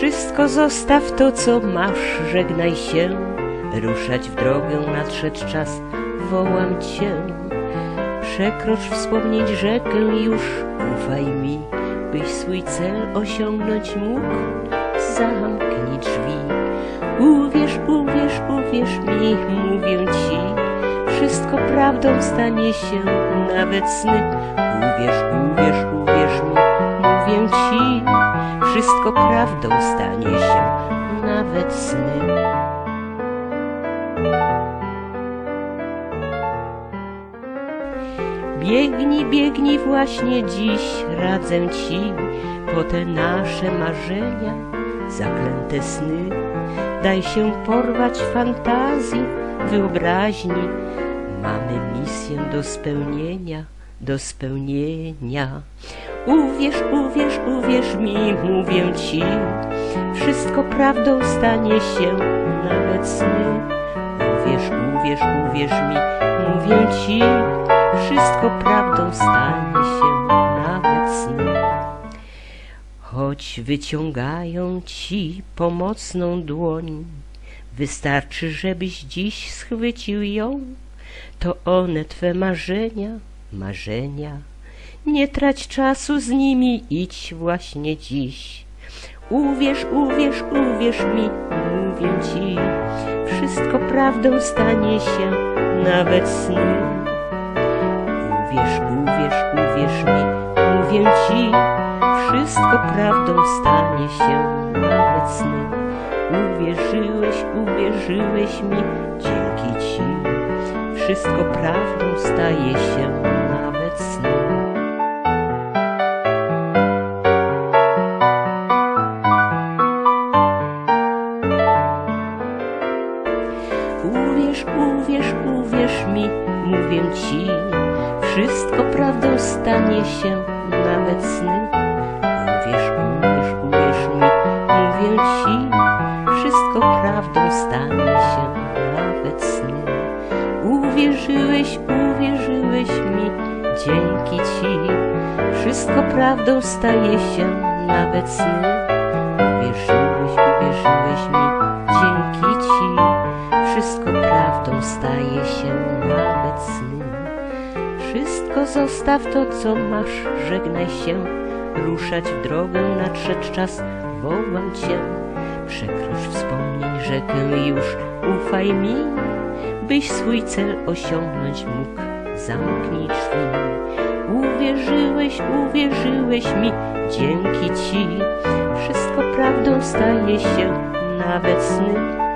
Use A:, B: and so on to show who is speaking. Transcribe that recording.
A: Wszystko zostaw to, co masz, żegnaj się. Ruszać w drogę nadszedł czas, wołam cię. Przekroć wspomnieć rzekę już, ufaj mi, byś swój cel osiągnąć mógł. Zamknij drzwi, uwierz, uwierz, uwierz mi, mówię ci. Wszystko prawdą stanie się, nawet sny. Uwierz, uwierz, uwierz mi, mówię ci. Wszystko prawdą stanie się, nawet sny. Biegnij, biegnij właśnie dziś, radzę ci, po te nasze marzenia, zaklęte sny. Daj się porwać fantazji, wyobraźni. Mamy misję do spełnienia, do spełnienia. Uwierz, uwierz, uwierz mi, mówię ci, wszystko prawdą stanie się, nawet sny. Uwierz, uwierz, uwierz mi, mówię ci, wszystko prawdą stanie się, nawet sny. Choć wyciągają ci pomocną dłoń, wystarczy, żebyś dziś schwycił ją, to one twe marzenia, marzenia. Nie trać czasu z nimi, idź właśnie dziś. Uwierz, uwierz, uwierz mi, mówię ci, wszystko prawdą stanie się, nawet sny. Uwierz, uwierz, uwierz mi, mówię ci, wszystko prawdą stanie się, nawet sny. Uwierzyłeś, uwierzyłeś mi, dzięki ci, wszystko prawdą staje się, uwierz, mi, mówię ci, wszystko prawdą stanie się, nawet sny. Uwierz, uwierz, uwierz mi, mówię ci, wszystko prawdą stanie się, nawet sny. Uwierzyłeś, uwierzyłeś mi, dzięki ci, wszystko prawdą staje się, nawet sny. Uwierzyłeś, uwierzyłeś Wszystko zostaw to, co masz, żegnaj się, ruszać w drogę nadszedł czas, wołam cię. Przekroć wspomnień rzekę już, ufaj mi, byś swój cel osiągnąć mógł, zamknij drzwi. Uwierzyłeś, uwierzyłeś mi, dzięki ci, wszystko prawdą staje się, nawet sny.